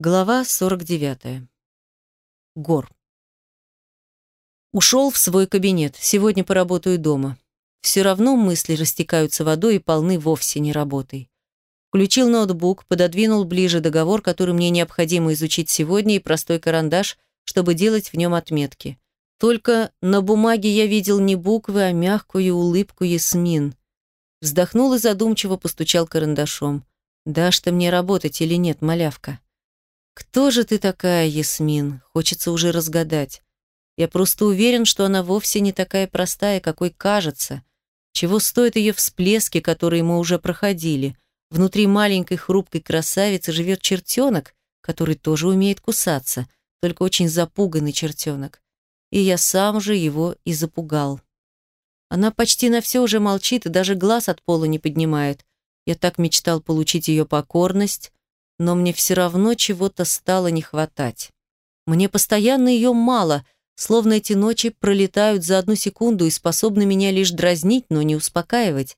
Глава 49. Гор. Ушел в свой кабинет. Сегодня поработаю дома. Все равно мысли растекаются водой и полны вовсе не работой. Включил ноутбук, пододвинул ближе договор, который мне необходимо изучить сегодня, и простой карандаш, чтобы делать в нем отметки. Только на бумаге я видел не буквы, а мягкую улыбку Ясмин. Вздохнул и задумчиво постучал карандашом. «Дашь ты мне работать или нет, малявка?» «Кто же ты такая, Ясмин?» Хочется уже разгадать. Я просто уверен, что она вовсе не такая простая, какой кажется. Чего стоят ее всплески, которые мы уже проходили. Внутри маленькой хрупкой красавицы живет чертенок, который тоже умеет кусаться, только очень запуганный чертенок. И я сам же его и запугал. Она почти на все уже молчит и даже глаз от пола не поднимает. Я так мечтал получить ее покорность, но мне все равно чего-то стало не хватать. Мне постоянно ее мало, словно эти ночи пролетают за одну секунду и способны меня лишь дразнить, но не успокаивать.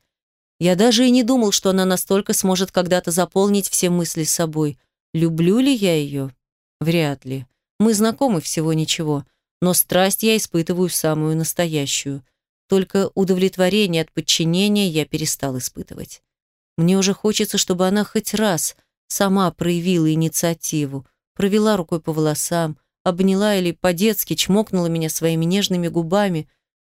Я даже и не думал, что она настолько сможет когда-то заполнить все мысли собой. Люблю ли я ее? Вряд ли. Мы знакомы всего ничего, но страсть я испытываю самую настоящую. Только удовлетворение от подчинения я перестал испытывать. Мне уже хочется, чтобы она хоть раз – Сама проявила инициативу, провела рукой по волосам, обняла или по-детски чмокнула меня своими нежными губами,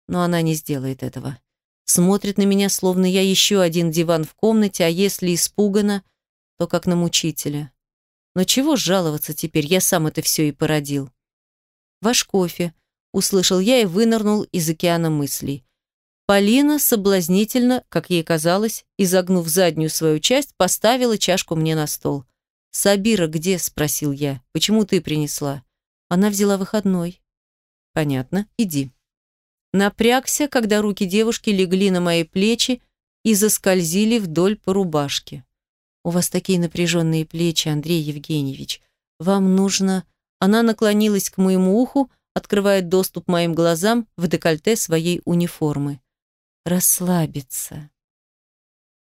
но она не сделает этого. Смотрит на меня, словно я еще один диван в комнате, а если испугана, то как на мучителя. Но чего жаловаться теперь, я сам это все и породил. «Ваш кофе», — услышал я и вынырнул из океана мыслей. Полина соблазнительно, как ей казалось, изогнув заднюю свою часть, поставила чашку мне на стол. «Сабира где?» – спросил я. «Почему ты принесла?» Она взяла выходной. «Понятно, иди». Напрягся, когда руки девушки легли на мои плечи и заскользили вдоль по рубашке. «У вас такие напряженные плечи, Андрей Евгеньевич. Вам нужно...» Она наклонилась к моему уху, открывая доступ моим глазам в декольте своей униформы расслабиться.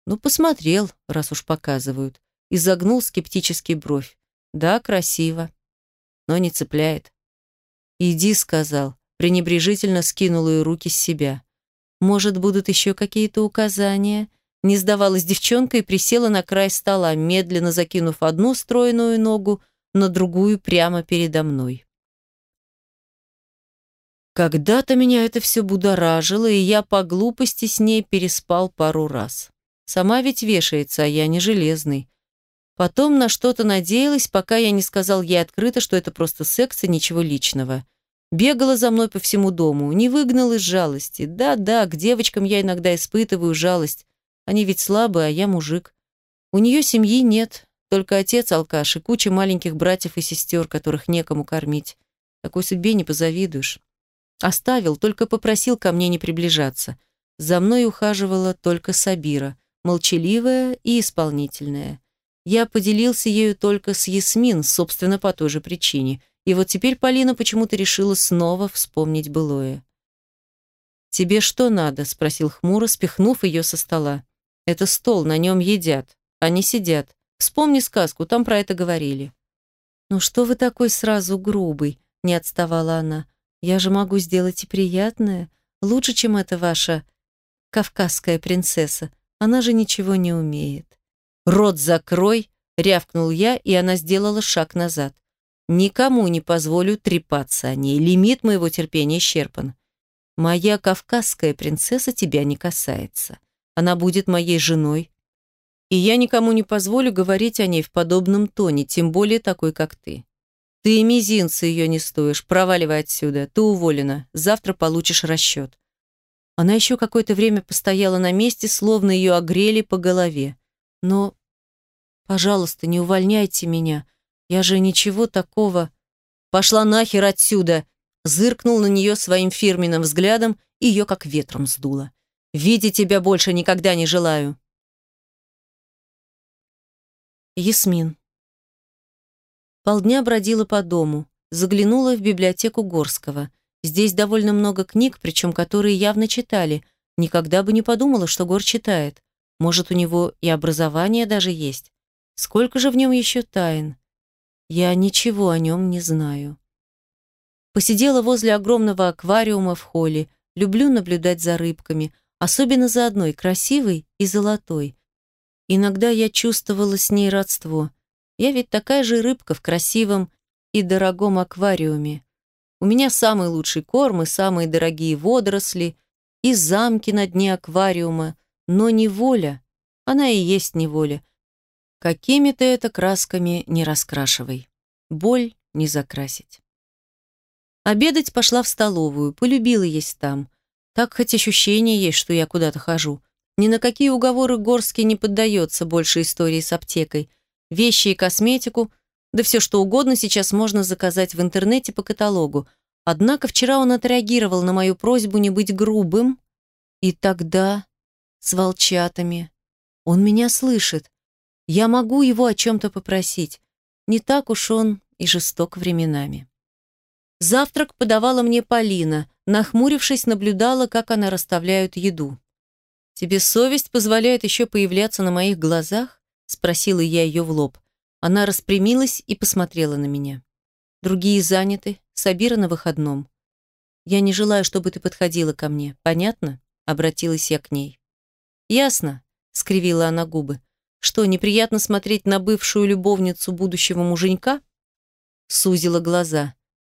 Ну, посмотрел, раз уж показывают, и загнул скептический бровь. Да, красиво, но не цепляет. «Иди», — сказал, пренебрежительно скинул ее руки с себя. «Может, будут еще какие-то указания?» Не сдавалась девчонка и присела на край стола, медленно закинув одну стройную ногу на другую прямо передо мной. Когда-то меня это все будоражило, и я по глупости с ней переспал пару раз. Сама ведь вешается, а я не железный. Потом на что-то надеялась, пока я не сказал ей открыто, что это просто секс и ничего личного. Бегала за мной по всему дому, не выгнал из жалости. Да-да, к девочкам я иногда испытываю жалость. Они ведь слабые, а я мужик. У нее семьи нет, только отец алкаш и куча маленьких братьев и сестер, которых некому кормить. Такой судьбе не позавидуешь. Оставил, только попросил ко мне не приближаться. За мной ухаживала только Сабира, молчаливая и исполнительная. Я поделился ею только с Ясмин, собственно, по той же причине. И вот теперь Полина почему-то решила снова вспомнить былое. «Тебе что надо?» – спросил хмуро, спихнув ее со стола. «Это стол, на нем едят. Они сидят. Вспомни сказку, там про это говорили». «Ну что вы такой сразу грубый?» – не отставала она. Я же могу сделать и приятное, лучше, чем эта ваша кавказская принцесса. Она же ничего не умеет. Рот закрой, рявкнул я, и она сделала шаг назад. Никому не позволю трепаться о ней. Лимит моего терпения исчерпан. Моя кавказская принцесса тебя не касается. Она будет моей женой. И я никому не позволю говорить о ней в подобном тоне, тем более такой, как ты. Ты и мизинца ее не стоишь. Проваливай отсюда. Ты уволена. Завтра получишь расчет. Она еще какое-то время постояла на месте, словно ее огрели по голове. Но, пожалуйста, не увольняйте меня. Я же ничего такого... Пошла нахер отсюда! Зыркнул на нее своим фирменным взглядом и ее как ветром сдуло. Видеть тебя больше никогда не желаю. Ясмин. Полдня бродила по дому, заглянула в библиотеку Горского. Здесь довольно много книг, причем которые явно читали. Никогда бы не подумала, что Гор читает. Может, у него и образование даже есть. Сколько же в нем еще тайн? Я ничего о нем не знаю. Посидела возле огромного аквариума в холле. Люблю наблюдать за рыбками, особенно за одной, красивой и золотой. Иногда я чувствовала с ней родство. Я ведь такая же рыбка в красивом и дорогом аквариуме. У меня самый лучший корм и самые дорогие водоросли, и замки на дне аквариума, но неволя, она и есть неволя. Какими ты это красками не раскрашивай. Боль не закрасить. Обедать пошла в столовую, полюбила есть там. Так хоть ощущение есть, что я куда-то хожу. Ни на какие уговоры Горский не поддается больше истории с аптекой. Вещи и косметику, да все что угодно сейчас можно заказать в интернете по каталогу. Однако вчера он отреагировал на мою просьбу не быть грубым. И тогда с волчатами. Он меня слышит. Я могу его о чем-то попросить. Не так уж он и жесток временами. Завтрак подавала мне Полина, нахмурившись, наблюдала, как она расставляет еду. «Тебе совесть позволяет еще появляться на моих глазах?» Спросила я ее в лоб. Она распрямилась и посмотрела на меня. «Другие заняты, Сабира на выходном. Я не желаю, чтобы ты подходила ко мне, понятно?» обратилась я к ней. «Ясно», — скривила она губы. «Что, неприятно смотреть на бывшую любовницу будущего муженька?» Сузила глаза.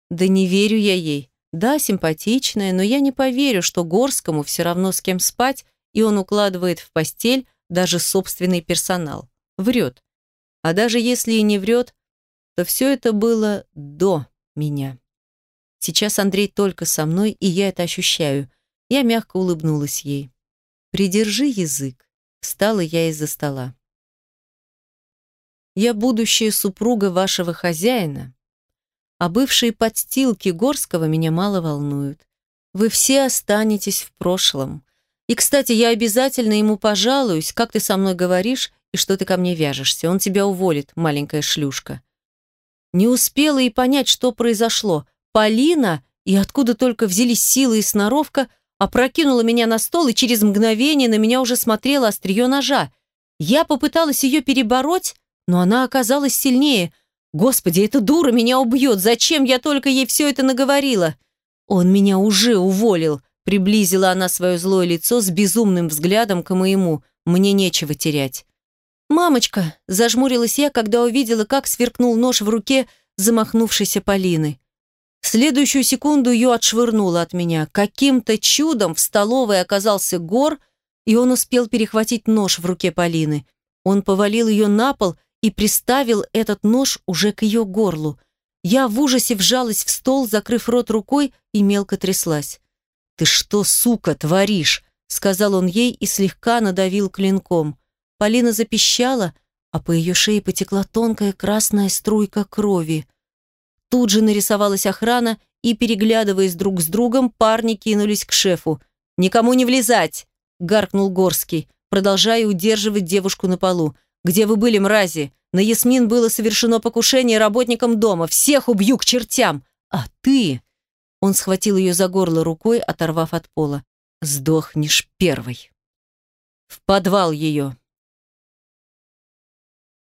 Да не верю я ей. Да, симпатичная, но я не поверю, что Горскому все равно с кем спать, и он укладывает в постель даже собственный персонал. Врет. А даже если и не врет, то все это было до меня. Сейчас Андрей только со мной, и я это ощущаю. Я мягко улыбнулась ей. «Придержи язык», — встала я из-за стола. «Я будущая супруга вашего хозяина, а бывшие подстилки Горского меня мало волнуют. Вы все останетесь в прошлом. И, кстати, я обязательно ему пожалуюсь, как ты со мной говоришь и что ты ко мне вяжешься. Он тебя уволит, маленькая шлюшка. Не успела и понять, что произошло. Полина, и откуда только взялись силы и сноровка, опрокинула меня на стол, и через мгновение на меня уже смотрело острие ножа. Я попыталась ее перебороть, но она оказалась сильнее – Господи, эта дура меня убьет! Зачем я только ей все это наговорила? Он меня уже уволил. Приблизила она свое злое лицо с безумным взглядом к моему. Мне нечего терять. «Мамочка!» – зажмурилась я, когда увидела, как сверкнул нож в руке замахнувшейся Полины. В следующую секунду ее отшвырнуло от меня. Каким-то чудом в столовой оказался Гор, и он успел перехватить нож в руке Полины. Он повалил ее на пол – и приставил этот нож уже к ее горлу. Я в ужасе вжалась в стол, закрыв рот рукой, и мелко тряслась. «Ты что, сука, творишь?» — сказал он ей и слегка надавил клинком. Полина запищала, а по ее шее потекла тонкая красная струйка крови. Тут же нарисовалась охрана, и, переглядываясь друг с другом, парни кинулись к шефу. «Никому не влезать!» — гаркнул Горский, продолжая удерживать девушку на полу. Где вы были, мрази? На Ясмин было совершено покушение работникам дома. Всех убью к чертям. А ты...» Он схватил ее за горло рукой, оторвав от пола. «Сдохнешь первой». «В подвал ее!»